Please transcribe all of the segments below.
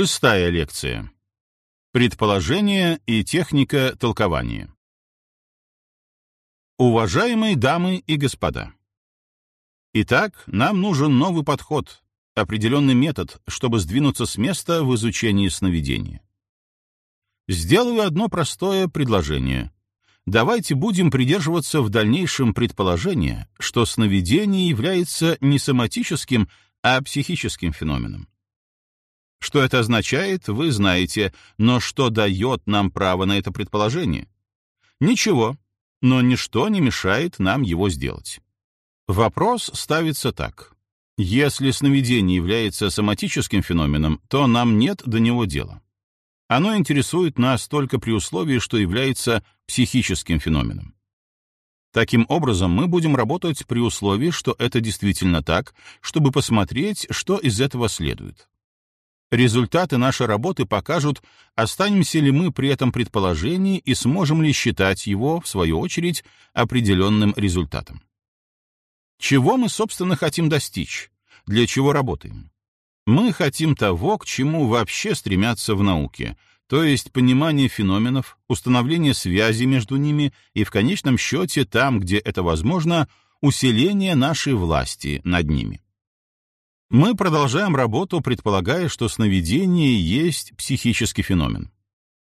Шестая лекция. Предположение и техника толкования. Уважаемые дамы и господа, Итак, нам нужен новый подход, определенный метод, чтобы сдвинуться с места в изучении сновидения. Сделаю одно простое предложение. Давайте будем придерживаться в дальнейшем предположения, что сновидение является не соматическим, а психическим феноменом. Что это означает, вы знаете, но что дает нам право на это предположение? Ничего, но ничто не мешает нам его сделать. Вопрос ставится так. Если сновидение является соматическим феноменом, то нам нет до него дела. Оно интересует нас только при условии, что является психическим феноменом. Таким образом, мы будем работать при условии, что это действительно так, чтобы посмотреть, что из этого следует. Результаты нашей работы покажут, останемся ли мы при этом предположении и сможем ли считать его, в свою очередь, определенным результатом. Чего мы, собственно, хотим достичь? Для чего работаем? Мы хотим того, к чему вообще стремятся в науке, то есть понимание феноменов, установление связи между ними и, в конечном счете, там, где это возможно, усиление нашей власти над ними. Мы продолжаем работу, предполагая, что сновидение есть психический феномен.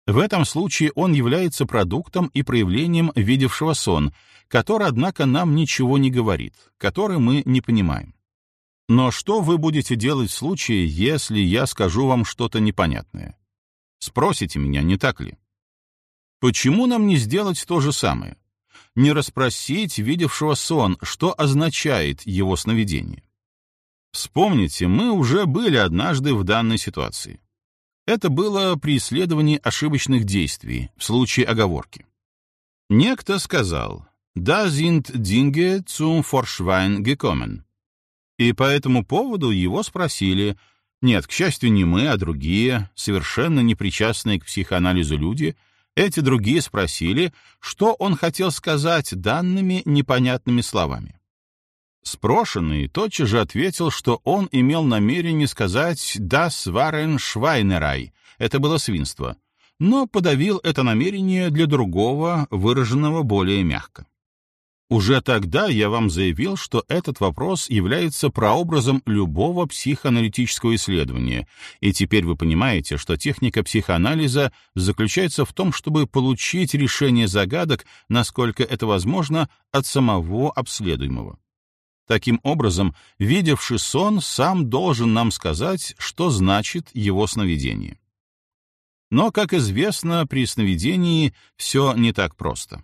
В этом случае он является продуктом и проявлением видевшего сон, который, однако, нам ничего не говорит, который мы не понимаем. Но что вы будете делать в случае, если я скажу вам что-то непонятное? Спросите меня, не так ли? Почему нам не сделать то же самое? Не расспросить видевшего сон, что означает его сновидение? Вспомните, мы уже были однажды в данной ситуации. Это было при исследовании ошибочных действий в случае оговорки. Некто сказал «Da sind Dinge zum Vorschwein gekommen». И по этому поводу его спросили, нет, к счастью, не мы, а другие, совершенно непричастные к психоанализу люди, эти другие спросили, что он хотел сказать данными непонятными словами. Спрошенный тотчас же ответил, что он имел намерение сказать «das waren Schweinerei» — это было свинство, но подавил это намерение для другого, выраженного более мягко. Уже тогда я вам заявил, что этот вопрос является прообразом любого психоаналитического исследования, и теперь вы понимаете, что техника психоанализа заключается в том, чтобы получить решение загадок, насколько это возможно, от самого обследуемого. Таким образом, видевший сон сам должен нам сказать, что значит его сновидение. Но, как известно, при сновидении все не так просто.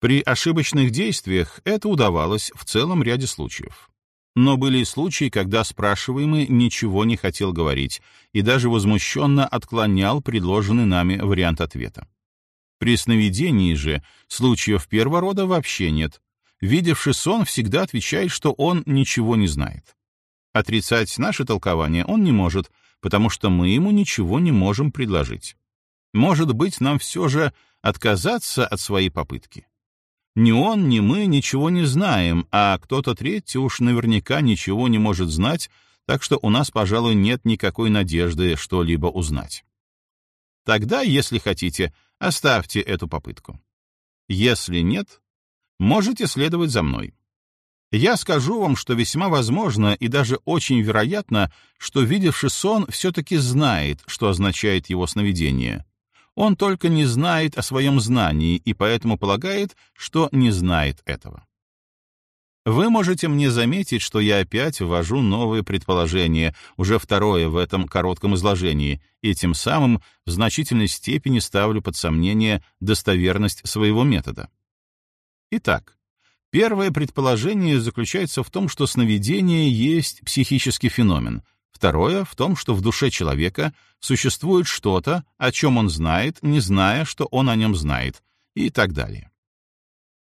При ошибочных действиях это удавалось в целом ряде случаев. Но были случаи, когда спрашиваемый ничего не хотел говорить и даже возмущенно отклонял предложенный нами вариант ответа. При сновидении же случаев первого рода вообще нет, видевший сон всегда отвечает, что он ничего не знает. Отрицать наше толкование он не может, потому что мы ему ничего не можем предложить. Может быть, нам все же отказаться от своей попытки? Ни он, ни мы ничего не знаем, а кто-то третий уж наверняка ничего не может знать, так что у нас, пожалуй, нет никакой надежды что-либо узнать. Тогда, если хотите, оставьте эту попытку. Если нет, Можете следовать за мной. Я скажу вам, что весьма возможно и даже очень вероятно, что видевший сон все-таки знает, что означает его сновидение. Он только не знает о своем знании и поэтому полагает, что не знает этого. Вы можете мне заметить, что я опять ввожу новые предположения, уже второе в этом коротком изложении, и тем самым в значительной степени ставлю под сомнение достоверность своего метода. Итак, первое предположение заключается в том, что сновидение есть психический феномен, второе — в том, что в душе человека существует что-то, о чем он знает, не зная, что он о нем знает, и так далее.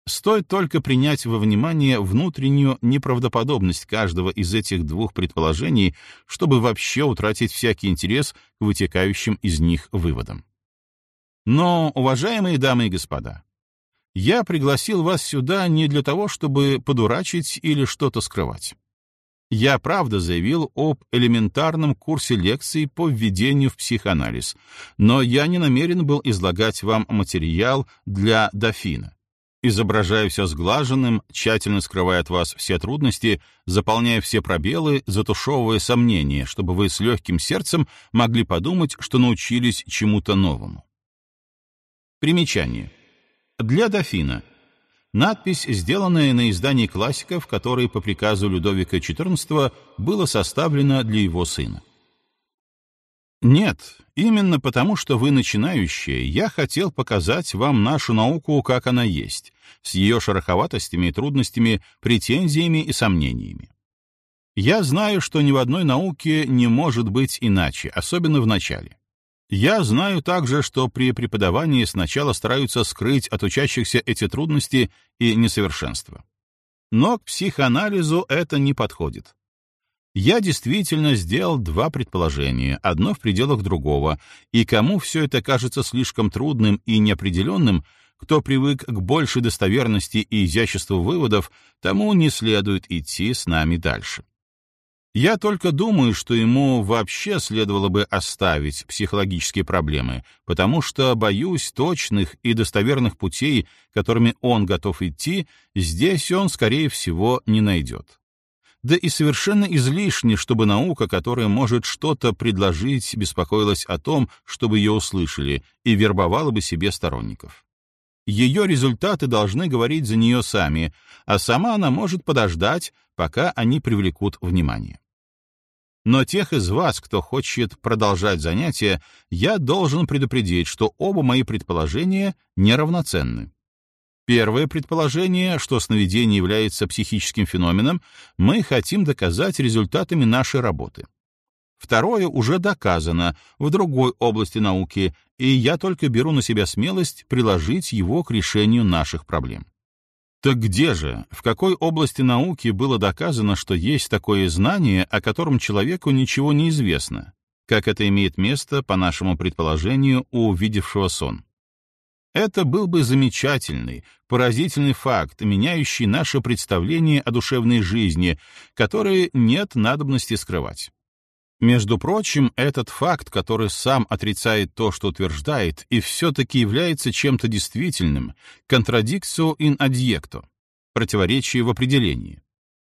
Стоит только принять во внимание внутреннюю неправдоподобность каждого из этих двух предположений, чтобы вообще утратить всякий интерес к вытекающим из них выводам. Но, уважаемые дамы и господа, я пригласил вас сюда не для того, чтобы подурачить или что-то скрывать. Я правда заявил об элементарном курсе лекций по введению в психоанализ, но я не намерен был излагать вам материал для дофина. Изображая все сглаженным, тщательно скрывая от вас все трудности, заполняя все пробелы, затушевывая сомнения, чтобы вы с легким сердцем могли подумать, что научились чему-то новому. Примечание. Для дофина — Надпись, сделанная на издании классиков, которое по приказу Людовика XIV было составлено для его сына. Нет, именно потому, что вы начинающие, я хотел показать вам нашу науку, как она есть, с ее шероховатостями и трудностями, претензиями и сомнениями. Я знаю, что ни в одной науке не может быть иначе, особенно в начале. Я знаю также, что при преподавании сначала стараются скрыть от учащихся эти трудности и несовершенства. Но к психоанализу это не подходит. Я действительно сделал два предположения, одно в пределах другого, и кому все это кажется слишком трудным и неопределенным, кто привык к большей достоверности и изяществу выводов, тому не следует идти с нами дальше. Я только думаю, что ему вообще следовало бы оставить психологические проблемы, потому что, боюсь, точных и достоверных путей, которыми он готов идти, здесь он, скорее всего, не найдет. Да и совершенно излишне, чтобы наука, которая может что-то предложить, беспокоилась о том, чтобы ее услышали, и вербовала бы себе сторонников. Ее результаты должны говорить за нее сами, а сама она может подождать, пока они привлекут внимание. Но тех из вас, кто хочет продолжать занятия, я должен предупредить, что оба мои предположения неравноценны. Первое предположение, что сновидение является психическим феноменом, мы хотим доказать результатами нашей работы. Второе уже доказано в другой области науки, и я только беру на себя смелость приложить его к решению наших проблем. Так где же, в какой области науки было доказано, что есть такое знание, о котором человеку ничего не известно, как это имеет место, по нашему предположению, у видевшего сон? Это был бы замечательный, поразительный факт, меняющий наше представление о душевной жизни, которое нет надобности скрывать. Между прочим, этот факт, который сам отрицает то, что утверждает, и все-таки является чем-то действительным, contradictio in adjecto, противоречие в определении.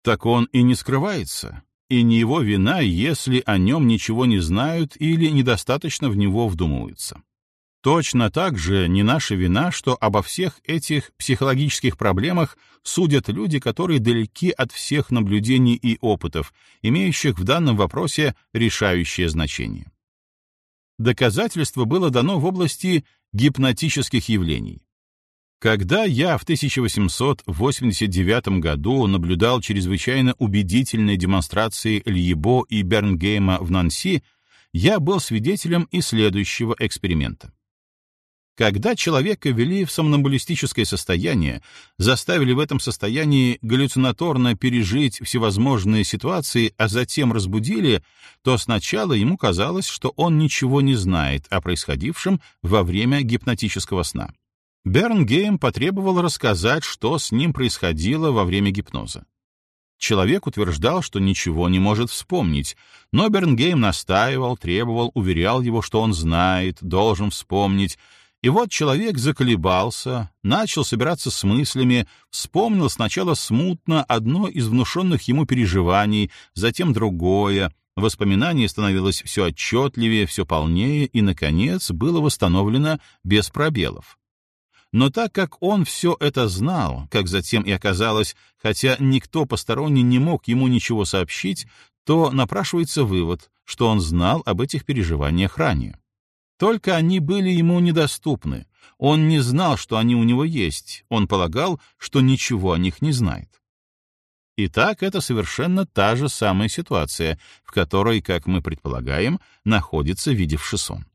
Так он и не скрывается, и не его вина, если о нем ничего не знают или недостаточно в него вдумываются. Точно так же не наша вина, что обо всех этих психологических проблемах судят люди, которые далеки от всех наблюдений и опытов, имеющих в данном вопросе решающее значение. Доказательство было дано в области гипнотических явлений. Когда я в 1889 году наблюдал чрезвычайно убедительные демонстрации Льебо и Бернгейма в Нанси, я был свидетелем и следующего эксперимента. Когда человека ввели в сомнамбулистическое состояние, заставили в этом состоянии галлюцинаторно пережить всевозможные ситуации, а затем разбудили, то сначала ему казалось, что он ничего не знает о происходившем во время гипнотического сна. Бернгейм потребовал рассказать, что с ним происходило во время гипноза. Человек утверждал, что ничего не может вспомнить, но Бернгейм настаивал, требовал, уверял его, что он знает, должен вспомнить, и вот человек заколебался, начал собираться с мыслями, вспомнил сначала смутно одно из внушенных ему переживаний, затем другое, воспоминание становилось все отчетливее, все полнее, и, наконец, было восстановлено без пробелов. Но так как он все это знал, как затем и оказалось, хотя никто посторонний не мог ему ничего сообщить, то напрашивается вывод, что он знал об этих переживаниях ранее. Только они были ему недоступны. Он не знал, что они у него есть. Он полагал, что ничего о них не знает. Итак, это совершенно та же самая ситуация, в которой, как мы предполагаем, находится видевший сон.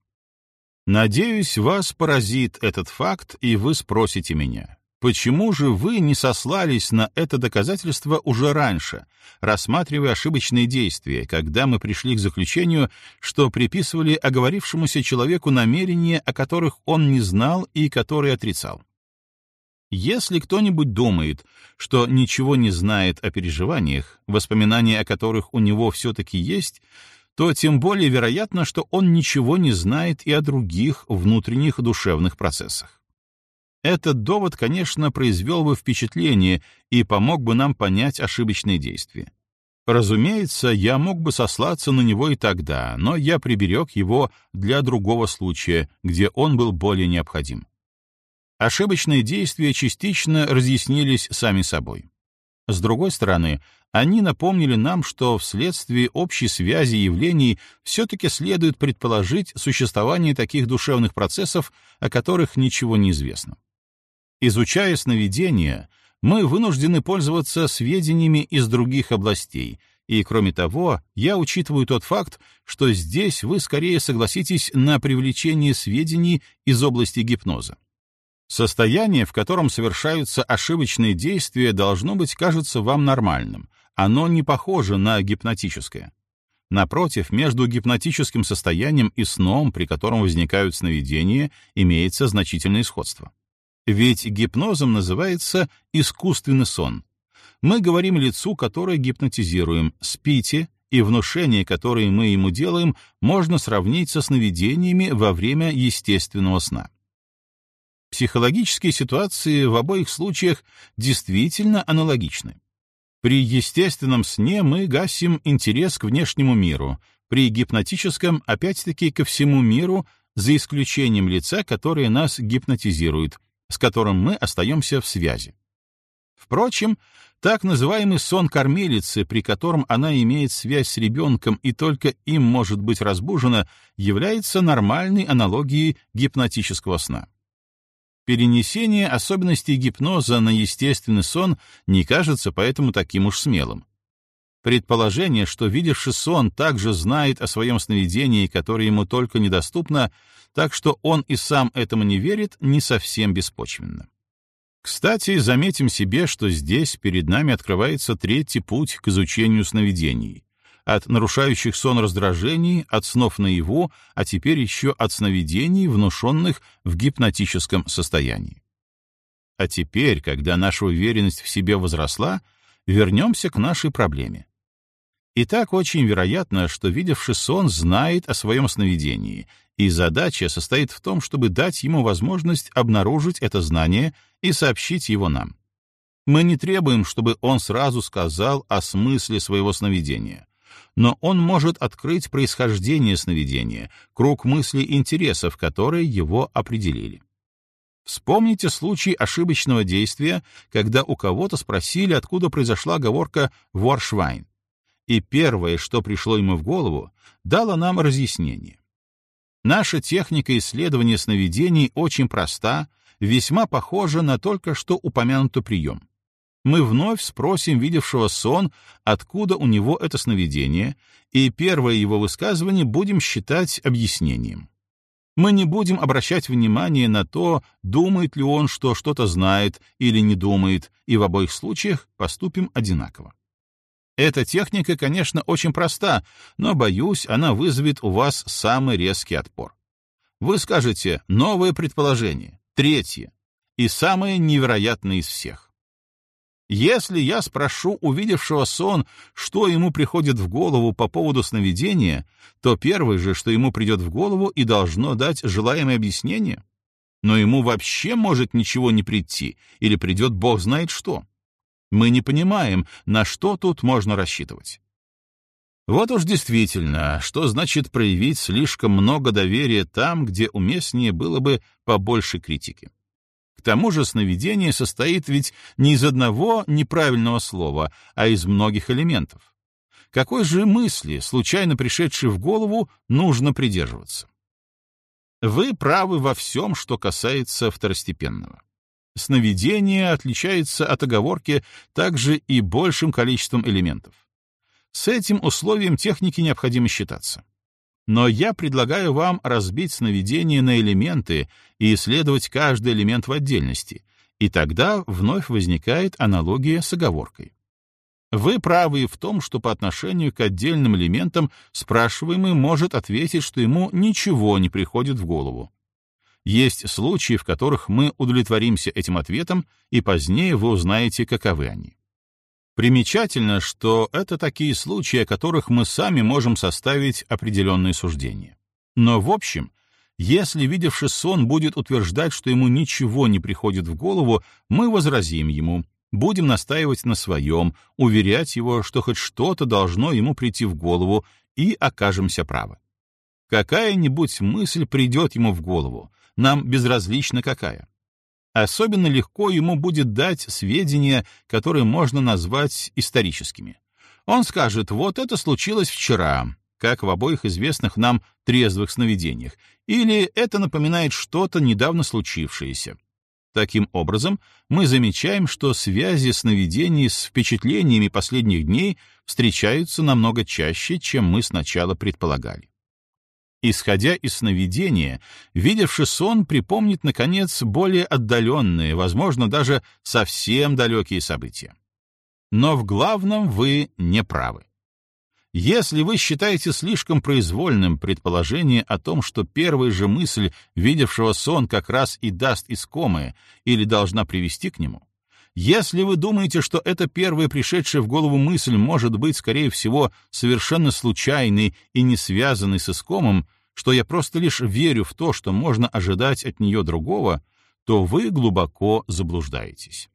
Надеюсь, вас поразит этот факт, и вы спросите меня, Почему же вы не сослались на это доказательство уже раньше, рассматривая ошибочные действия, когда мы пришли к заключению, что приписывали оговорившемуся человеку намерения, о которых он не знал и которые отрицал? Если кто-нибудь думает, что ничего не знает о переживаниях, воспоминания о которых у него все-таки есть, то тем более вероятно, что он ничего не знает и о других внутренних душевных процессах. Этот довод, конечно, произвел бы впечатление и помог бы нам понять ошибочные действия. Разумеется, я мог бы сослаться на него и тогда, но я приберег его для другого случая, где он был более необходим. Ошибочные действия частично разъяснились сами собой. С другой стороны, они напомнили нам, что вследствие общей связи явлений все-таки следует предположить существование таких душевных процессов, о которых ничего не известно. Изучая сновидения, мы вынуждены пользоваться сведениями из других областей, и, кроме того, я учитываю тот факт, что здесь вы скорее согласитесь на привлечение сведений из области гипноза. Состояние, в котором совершаются ошибочные действия, должно быть кажется вам нормальным. Оно не похоже на гипнотическое. Напротив, между гипнотическим состоянием и сном, при котором возникают сновидения, имеется значительное сходство. Ведь гипнозом называется искусственный сон. Мы говорим лицу, которое гипнотизируем, спите, и внушение, которое мы ему делаем, можно сравнить со сновидениями во время естественного сна. Психологические ситуации в обоих случаях действительно аналогичны. При естественном сне мы гасим интерес к внешнему миру, при гипнотическом опять-таки ко всему миру, за исключением лица, которое нас гипнотизирует, с которым мы остаемся в связи. Впрочем, так называемый сон кормилицы, при котором она имеет связь с ребенком и только им может быть разбужена, является нормальной аналогией гипнотического сна. Перенесение особенностей гипноза на естественный сон не кажется поэтому таким уж смелым. Предположение, что видевший сон также знает о своем сновидении, которое ему только недоступно, так что он и сам этому не верит, не совсем беспочвенно. Кстати, заметим себе, что здесь перед нами открывается третий путь к изучению сновидений. От нарушающих сон раздражений, от снов наяву, а теперь еще от сновидений, внушенных в гипнотическом состоянии. А теперь, когда наша уверенность в себе возросла, вернемся к нашей проблеме. Итак, очень вероятно, что видевший сон знает о своем сновидении, и задача состоит в том, чтобы дать ему возможность обнаружить это знание и сообщить его нам. Мы не требуем, чтобы он сразу сказал о смысле своего сновидения, но он может открыть происхождение сновидения, круг мыслей и интересов, которые его определили. Вспомните случай ошибочного действия, когда у кого-то спросили, откуда произошла оговорка «воршвайн», и первое, что пришло ему в голову, дало нам разъяснение. Наша техника исследования сновидений очень проста, весьма похожа на только что упомянутый прием. Мы вновь спросим видевшего сон, откуда у него это сновидение, и первое его высказывание будем считать объяснением. Мы не будем обращать внимание на то, думает ли он, что что-то знает или не думает, и в обоих случаях поступим одинаково. Эта техника, конечно, очень проста, но, боюсь, она вызовет у вас самый резкий отпор. Вы скажете «новое предположение», третье, и самое невероятное из всех. Если я спрошу увидевшего сон, что ему приходит в голову по поводу сновидения, то первое же, что ему придет в голову и должно дать желаемое объяснение. Но ему вообще может ничего не прийти, или придет бог знает что. Мы не понимаем, на что тут можно рассчитывать. Вот уж действительно, что значит проявить слишком много доверия там, где уместнее было бы побольше критики. К тому же сновидение состоит ведь не из одного неправильного слова, а из многих элементов. Какой же мысли, случайно пришедшей в голову, нужно придерживаться? Вы правы во всем, что касается второстепенного. Сновидение отличается от оговорки также и большим количеством элементов. С этим условием техники необходимо считаться. Но я предлагаю вам разбить сновидение на элементы и исследовать каждый элемент в отдельности, и тогда вновь возникает аналогия с оговоркой. Вы правы в том, что по отношению к отдельным элементам спрашиваемый может ответить, что ему ничего не приходит в голову. Есть случаи, в которых мы удовлетворимся этим ответом, и позднее вы узнаете, каковы они. Примечательно, что это такие случаи, о которых мы сами можем составить определенные суждения. Но в общем, если видевший сон будет утверждать, что ему ничего не приходит в голову, мы возразим ему, будем настаивать на своем, уверять его, что хоть что-то должно ему прийти в голову, и окажемся правы. Какая-нибудь мысль придет ему в голову, нам безразлично какая. Особенно легко ему будет дать сведения, которые можно назвать историческими. Он скажет, вот это случилось вчера, как в обоих известных нам трезвых сновидениях, или это напоминает что-то недавно случившееся. Таким образом, мы замечаем, что связи сновидений с впечатлениями последних дней встречаются намного чаще, чем мы сначала предполагали. Исходя из сновидения, видевший сон припомнит, наконец, более отдаленные, возможно, даже совсем далекие события. Но в главном вы не правы. Если вы считаете слишком произвольным предположение о том, что первая же мысль видевшего сон как раз и даст искомое или должна привести к нему, если вы думаете, что эта первая пришедшая в голову мысль может быть, скорее всего, совершенно случайной и не связанной с искомым, что я просто лишь верю в то, что можно ожидать от нее другого, то вы глубоко заблуждаетесь.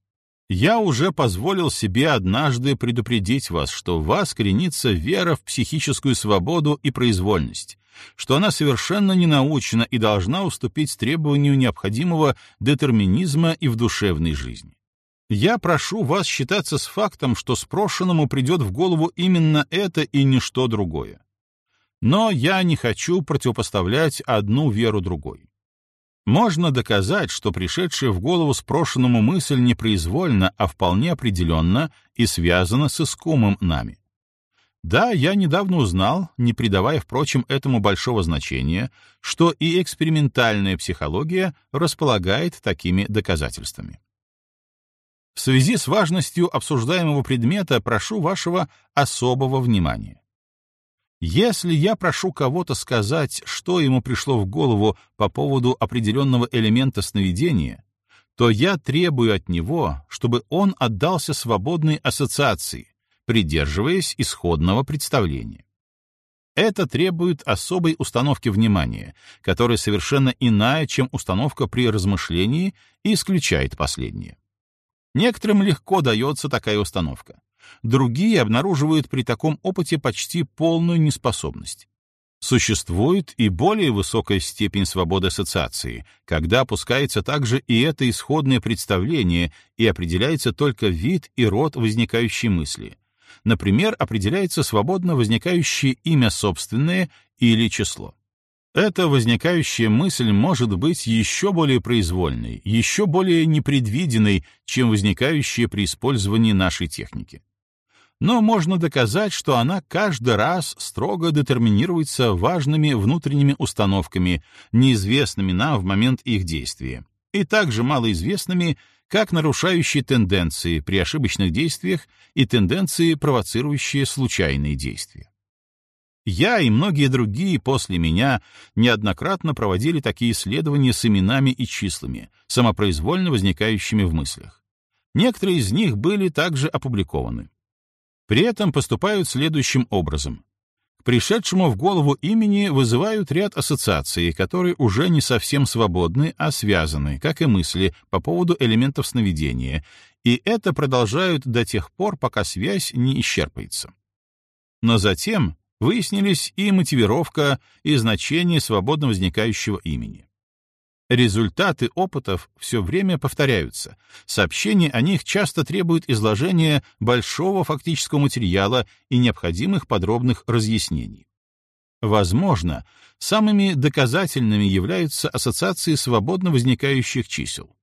Я уже позволил себе однажды предупредить вас, что в вас коренится вера в психическую свободу и произвольность, что она совершенно ненаучна и должна уступить требованию необходимого детерминизма и в душевной жизни. Я прошу вас считаться с фактом, что спрошенному придет в голову именно это и ничто другое. Но я не хочу противопоставлять одну веру другой. Можно доказать, что пришедшая в голову спрошенному мысль непроизвольно, а вполне определенно и связана с искомым нами. Да, я недавно узнал, не придавая, впрочем, этому большого значения, что и экспериментальная психология располагает такими доказательствами. В связи с важностью обсуждаемого предмета прошу вашего особого внимания. Если я прошу кого-то сказать, что ему пришло в голову по поводу определенного элемента сновидения, то я требую от него, чтобы он отдался свободной ассоциации, придерживаясь исходного представления. Это требует особой установки внимания, которая совершенно иная, чем установка при размышлении и исключает последнее. Некоторым легко дается такая установка. Другие обнаруживают при таком опыте почти полную неспособность. Существует и более высокая степень свободы ассоциации, когда опускается также и это исходное представление и определяется только вид и род возникающей мысли. Например, определяется свободно возникающее имя собственное или число. Эта возникающая мысль может быть еще более произвольной, еще более непредвиденной, чем возникающая при использовании нашей техники. Но можно доказать, что она каждый раз строго детерминируется важными внутренними установками, неизвестными нам в момент их действия, и также малоизвестными, как нарушающие тенденции при ошибочных действиях и тенденции, провоцирующие случайные действия. Я и многие другие после меня неоднократно проводили такие исследования с именами и числами, самопроизвольно возникающими в мыслях. Некоторые из них были также опубликованы. При этом поступают следующим образом. К пришедшему в голову имени вызывают ряд ассоциаций, которые уже не совсем свободны, а связаны, как и мысли, по поводу элементов сновидения, и это продолжают до тех пор, пока связь не исчерпается. Но затем Выяснились и мотивировка, и значение свободно возникающего имени. Результаты опытов все время повторяются. Сообщения о них часто требуют изложения большого фактического материала и необходимых подробных разъяснений. Возможно, самыми доказательными являются ассоциации свободно возникающих чисел.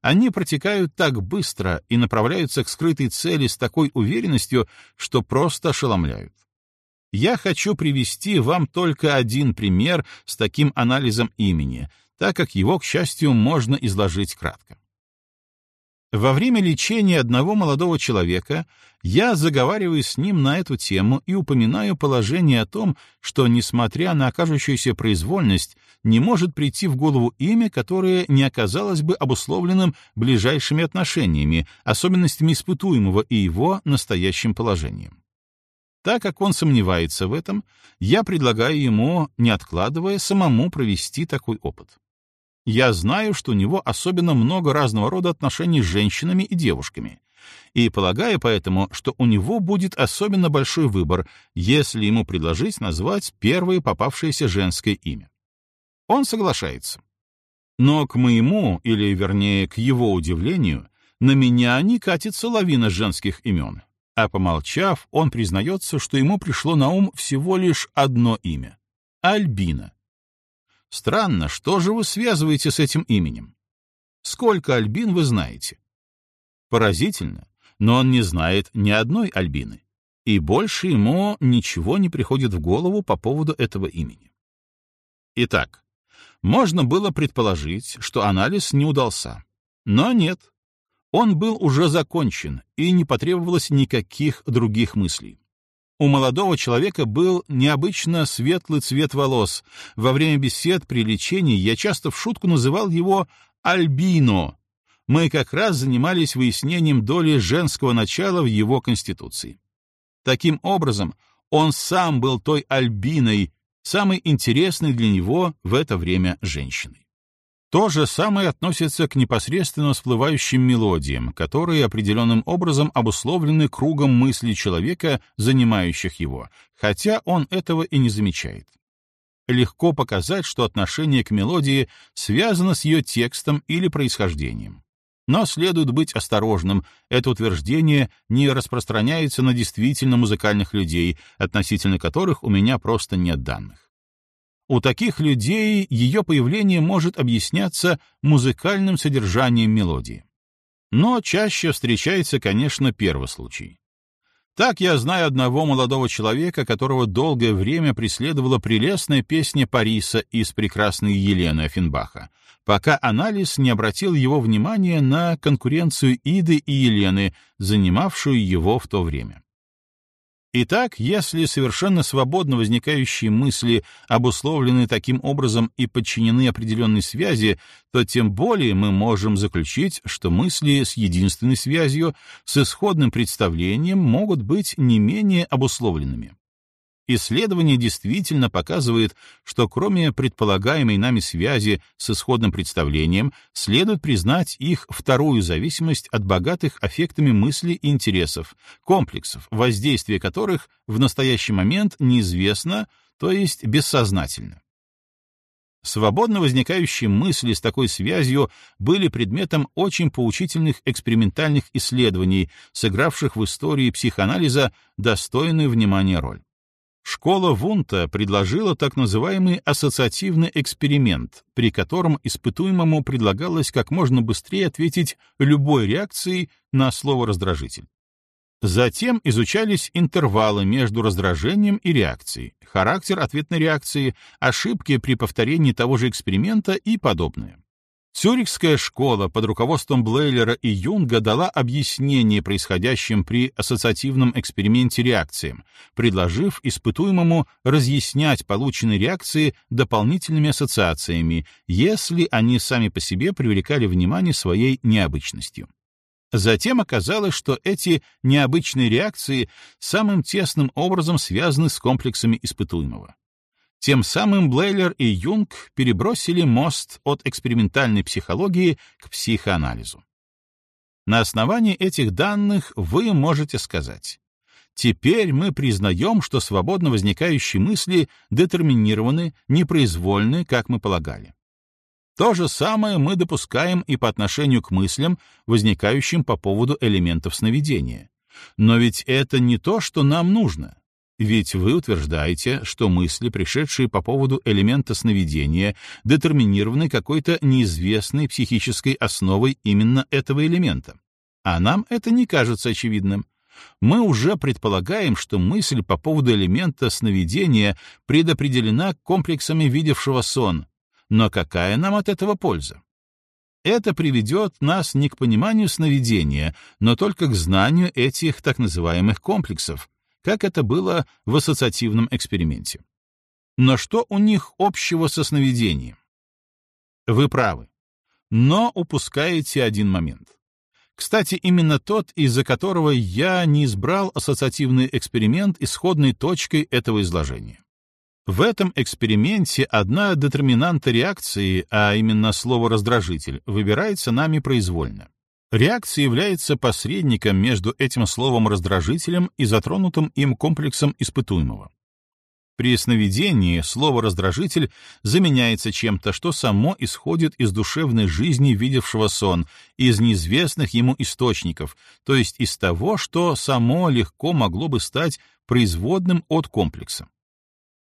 Они протекают так быстро и направляются к скрытой цели с такой уверенностью, что просто ошеломляют. Я хочу привести вам только один пример с таким анализом имени, так как его, к счастью, можно изложить кратко. Во время лечения одного молодого человека я заговариваю с ним на эту тему и упоминаю положение о том, что, несмотря на окажущуюся произвольность, не может прийти в голову имя, которое не оказалось бы обусловленным ближайшими отношениями, особенностями испытуемого и его настоящим положением. Так как он сомневается в этом, я предлагаю ему, не откладывая, самому провести такой опыт. Я знаю, что у него особенно много разного рода отношений с женщинами и девушками, и полагаю поэтому, что у него будет особенно большой выбор, если ему предложить назвать первое попавшееся женское имя. Он соглашается. Но к моему, или вернее к его удивлению, на меня не катится лавина женских имен, а помолчав, он признается, что ему пришло на ум всего лишь одно имя — Альбина. Странно, что же вы связываете с этим именем? Сколько Альбин вы знаете? Поразительно, но он не знает ни одной Альбины, и больше ему ничего не приходит в голову по поводу этого имени. Итак, можно было предположить, что анализ не удался. Но нет. Он был уже закончен, и не потребовалось никаких других мыслей. У молодого человека был необычно светлый цвет волос. Во время бесед при лечении я часто в шутку называл его «альбино». Мы как раз занимались выяснением доли женского начала в его конституции. Таким образом, он сам был той альбиной, самой интересной для него в это время женщиной. То же самое относится к непосредственно всплывающим мелодиям, которые определенным образом обусловлены кругом мыслей человека, занимающих его, хотя он этого и не замечает. Легко показать, что отношение к мелодии связано с ее текстом или происхождением. Но следует быть осторожным, это утверждение не распространяется на действительно музыкальных людей, относительно которых у меня просто нет данных. У таких людей ее появление может объясняться музыкальным содержанием мелодии. Но чаще встречается, конечно, первый случай. Так я знаю одного молодого человека, которого долгое время преследовала прелестная песня Париса из прекрасной Елены Афинбаха, пока анализ не обратил его внимания на конкуренцию Иды и Елены, занимавшую его в то время. Итак, если совершенно свободно возникающие мысли обусловлены таким образом и подчинены определенной связи, то тем более мы можем заключить, что мысли с единственной связью, с исходным представлением могут быть не менее обусловленными. Исследование действительно показывает, что кроме предполагаемой нами связи с исходным представлением, следует признать их вторую зависимость от богатых аффектами мыслей и интересов, комплексов, воздействие которых в настоящий момент неизвестно, то есть бессознательно. Свободно возникающие мысли с такой связью были предметом очень поучительных экспериментальных исследований, сыгравших в истории психоанализа достойную внимания роль. Школа Вунта предложила так называемый ассоциативный эксперимент, при котором испытуемому предлагалось как можно быстрее ответить любой реакцией на слово «раздражитель». Затем изучались интервалы между раздражением и реакцией, характер ответной реакции, ошибки при повторении того же эксперимента и подобное. Цюрихская школа под руководством Блейлера и Юнга дала объяснение происходящим при ассоциативном эксперименте реакциям, предложив испытуемому разъяснять полученные реакции дополнительными ассоциациями, если они сами по себе привлекали внимание своей необычностью. Затем оказалось, что эти необычные реакции самым тесным образом связаны с комплексами испытуемого. Тем самым Блейлер и Юнг перебросили мост от экспериментальной психологии к психоанализу. На основании этих данных вы можете сказать, теперь мы признаем, что свободно возникающие мысли детерминированы, непроизвольны, как мы полагали. То же самое мы допускаем и по отношению к мыслям, возникающим по поводу элементов сновидения. Но ведь это не то, что нам нужно. Ведь вы утверждаете, что мысли, пришедшие по поводу элемента сновидения, детерминированы какой-то неизвестной психической основой именно этого элемента. А нам это не кажется очевидным. Мы уже предполагаем, что мысль по поводу элемента сновидения предопределена комплексами видевшего сон. Но какая нам от этого польза? это приведет нас не к пониманию сновидения, но только к знанию этих так называемых комплексов, как это было в ассоциативном эксперименте. Но что у них общего со сновидением? Вы правы, но упускаете один момент. Кстати, именно тот, из-за которого я не избрал ассоциативный эксперимент исходной точкой этого изложения. В этом эксперименте одна детерминанта реакции, а именно слово «раздражитель», выбирается нами произвольно. Реакция является посредником между этим словом «раздражителем» и затронутым им комплексом испытуемого. При сновидении слово «раздражитель» заменяется чем-то, что само исходит из душевной жизни видевшего сон, из неизвестных ему источников, то есть из того, что само легко могло бы стать производным от комплекса.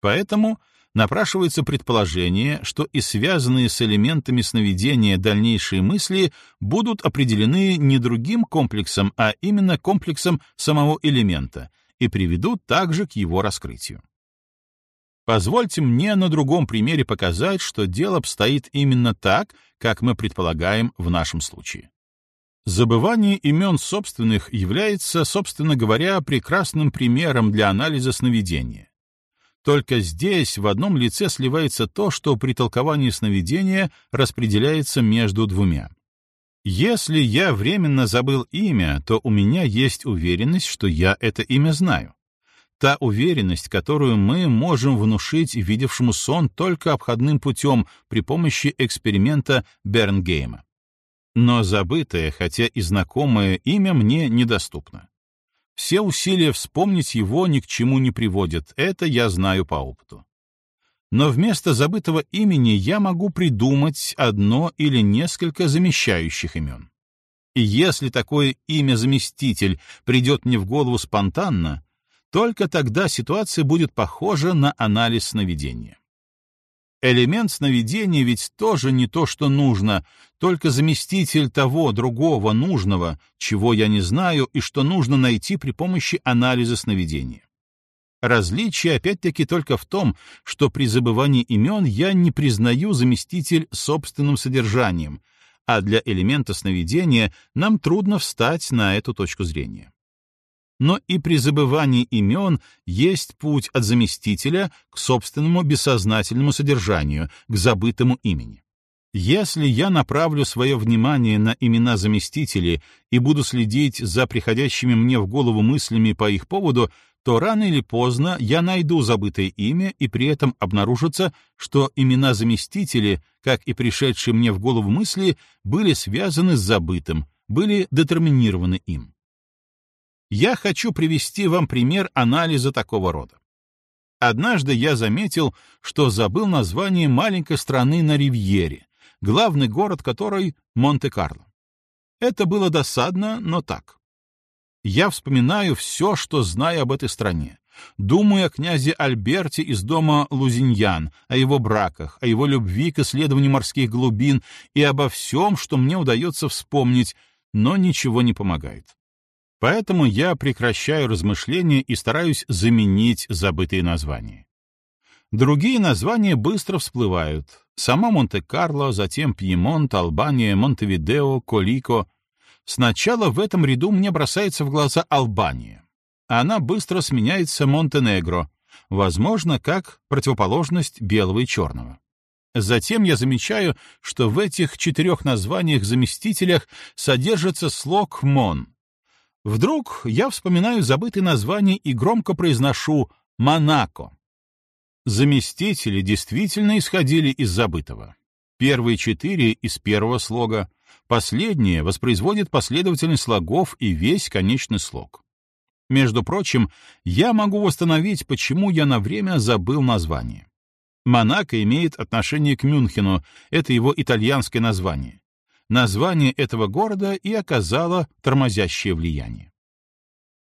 Поэтому напрашивается предположение, что и связанные с элементами сновидения дальнейшие мысли будут определены не другим комплексом, а именно комплексом самого элемента и приведут также к его раскрытию. Позвольте мне на другом примере показать, что дело обстоит именно так, как мы предполагаем в нашем случае. Забывание имен собственных является, собственно говоря, прекрасным примером для анализа сновидения только здесь в одном лице сливается то, что при толковании сновидения распределяется между двумя. Если я временно забыл имя, то у меня есть уверенность, что я это имя знаю. Та уверенность, которую мы можем внушить видевшему сон только обходным путем при помощи эксперимента Бернгейма. Но забытое, хотя и знакомое имя мне недоступно. Все усилия вспомнить его ни к чему не приводят, это я знаю по опыту. Но вместо забытого имени я могу придумать одно или несколько замещающих имен. И если такое имя-заместитель придет мне в голову спонтанно, только тогда ситуация будет похожа на анализ сновидения. Элемент сновидения ведь тоже не то, что нужно, только заместитель того, другого, нужного, чего я не знаю и что нужно найти при помощи анализа сновидения. Различие опять-таки только в том, что при забывании имен я не признаю заместитель собственным содержанием, а для элемента сновидения нам трудно встать на эту точку зрения но и при забывании имен есть путь от заместителя к собственному бессознательному содержанию, к забытому имени. Если я направлю свое внимание на имена заместителей и буду следить за приходящими мне в голову мыслями по их поводу, то рано или поздно я найду забытое имя, и при этом обнаружится, что имена заместителей, как и пришедшие мне в голову мысли, были связаны с забытым, были детерминированы им. Я хочу привести вам пример анализа такого рода. Однажды я заметил, что забыл название маленькой страны на Ривьере, главный город которой — Монте-Карло. Это было досадно, но так. Я вспоминаю все, что знаю об этой стране. Думаю о князе Альберте из дома Лузиньян, о его браках, о его любви к исследованию морских глубин и обо всем, что мне удается вспомнить, но ничего не помогает. Поэтому я прекращаю размышления и стараюсь заменить забытые названия. Другие названия быстро всплывают. Сама Монте-Карло, затем Пьемонт, Албания, Монтевидео, Колико. Сначала в этом ряду мне бросается в глаза Албания. Она быстро сменяется Монтенегро, возможно, как противоположность белого и черного. Затем я замечаю, что в этих четырех названиях-заместителях содержится слог «мон», Вдруг я вспоминаю забытое название и громко произношу «Монако». Заместители действительно исходили из забытого. Первые четыре — из первого слога, последние воспроизводят последовательность слогов и весь конечный слог. Между прочим, я могу восстановить, почему я на время забыл название. Монако имеет отношение к Мюнхену, это его итальянское название название этого города и оказало тормозящее влияние.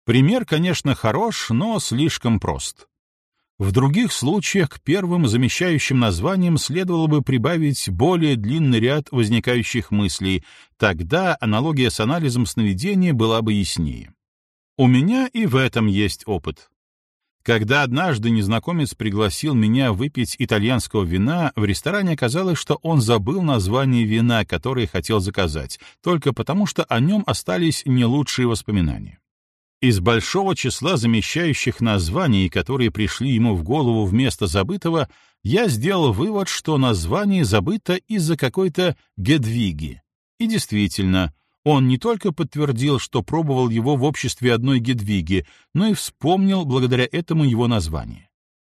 Пример, конечно, хорош, но слишком прост. В других случаях к первым замещающим названиям следовало бы прибавить более длинный ряд возникающих мыслей, тогда аналогия с анализом сновидения была бы яснее. У меня и в этом есть опыт. Когда однажды незнакомец пригласил меня выпить итальянского вина, в ресторане оказалось, что он забыл название вина, которое хотел заказать, только потому что о нем остались не лучшие воспоминания. Из большого числа замещающих названий, которые пришли ему в голову вместо забытого, я сделал вывод, что название забыто из-за какой-то Гедвиги. И действительно, он не только подтвердил, что пробовал его в обществе одной Гедвиги, но и вспомнил благодаря этому его название.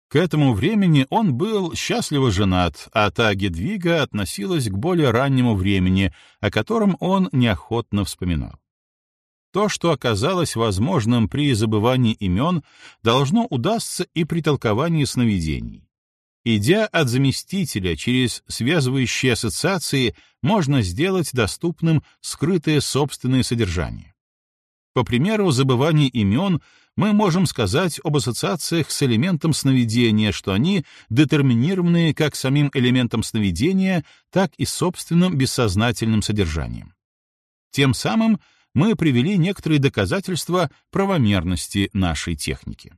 К этому времени он был счастливо женат, а та Гедвига относилась к более раннему времени, о котором он неохотно вспоминал. То, что оказалось возможным при забывании имен, должно удастся и при толковании сновидений. Идя от заместителя через связывающие ассоциации, можно сделать доступным скрытое собственное содержание. По примеру забывания имен мы можем сказать об ассоциациях с элементом сновидения, что они детерминированы как самим элементом сновидения, так и собственным бессознательным содержанием. Тем самым мы привели некоторые доказательства правомерности нашей техники.